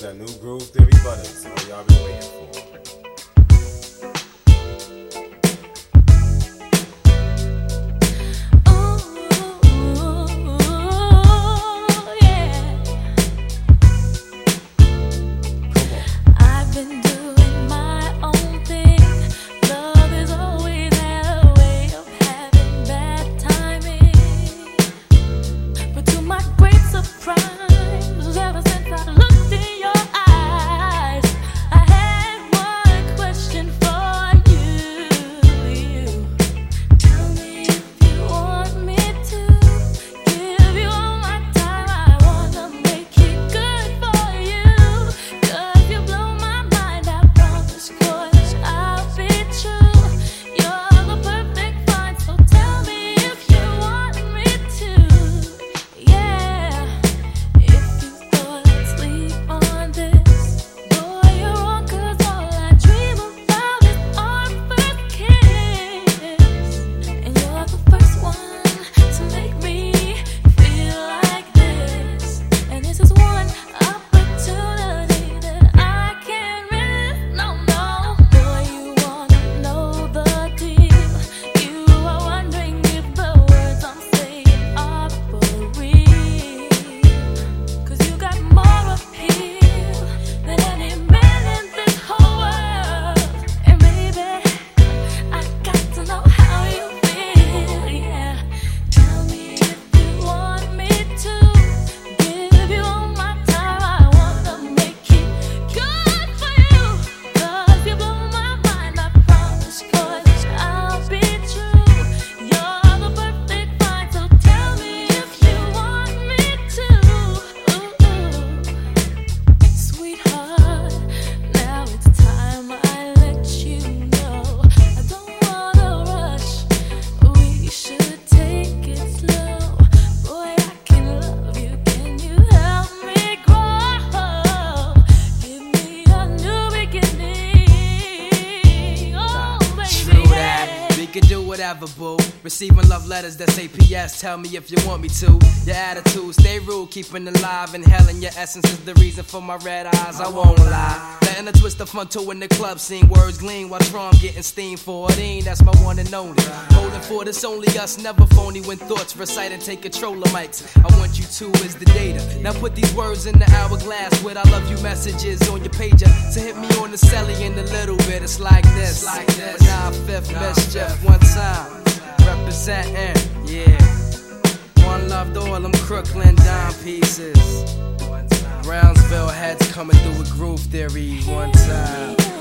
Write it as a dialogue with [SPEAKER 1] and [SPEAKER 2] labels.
[SPEAKER 1] that new Groove Theory Butters. All y'all been waiting for.
[SPEAKER 2] Can do whatever, boo. Receiving love letters that say PS. Tell me if you want me to. Your attitude, stay rude, keeping alive. Inhaling your essence is the reason for my red eyes. I won't lie. Letting a twist of fun to in the club scene. Words gleam while Tron getting steam. 14, that's my one and only. Holding for this only us, never phony. When thoughts recite and take control of mics. I want you to is the data. Now put these words in the hourglass with I love you messages on your pager. So hit me on the celly in a little bit. It's like this. Like this. Nine fifth mischief, one time. Representing, yeah. One love to all them Crooklyn dime pieces. Brownsville heads coming through with groove theory one time.